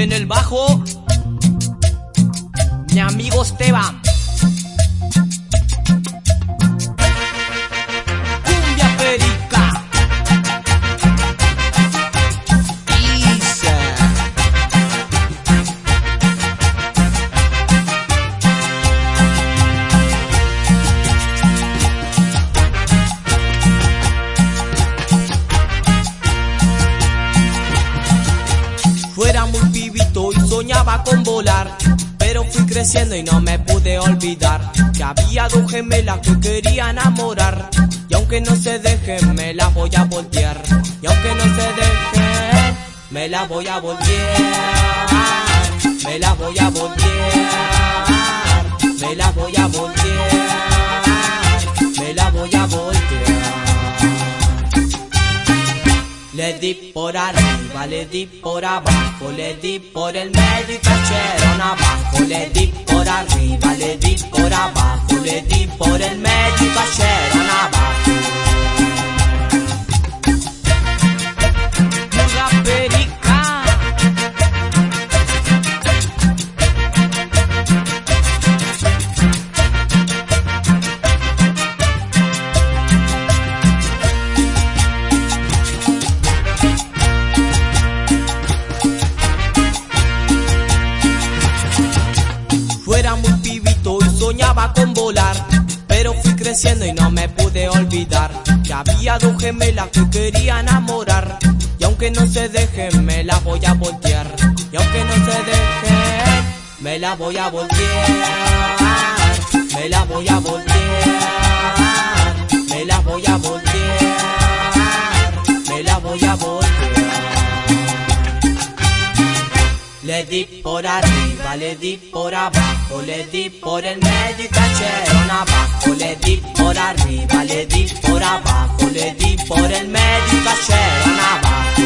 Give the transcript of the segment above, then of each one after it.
En el bajo, mi amigo Esteban. Con volar. Pero fui creciendo y no me pude olvidar que había dos gemelas que quería enamorar. Y aunque no se dejen, me la voy a voltear. Y aunque no se dejen, me la voy a voltear. Me la voy a voltear. Me la voy a voltear. Me la voy a voltear. Di por arriba, le di por abajo, le di por el medio y abajo. Le di por arriba, le pibito y soñaba con volar. Pero fui creciendo y no me pude olvidar que había dos gemelas que quería enamorar. Y aunque no se dejen, me la voy a voltear. Y aunque no se dejen, me la voy a voltear. Me la voy a voltear. Me la voy a voltear. Me la voy a voltear. Le di por arriba, le di por abajo, le di por el medio y cayeron abajo. Le di por arriba, le di por abajo, le di por el medio y cayeron abajo.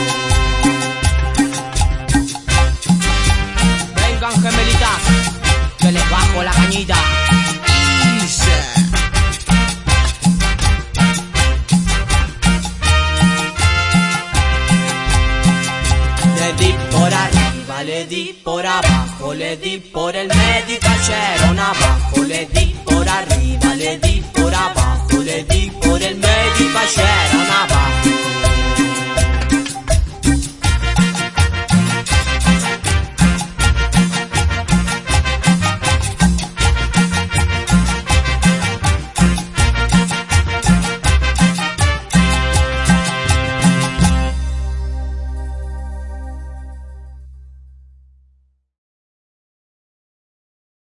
Vengan gemelitas, que les bajo la cañita. Le di por arriba, le di por abajo, le di por el medio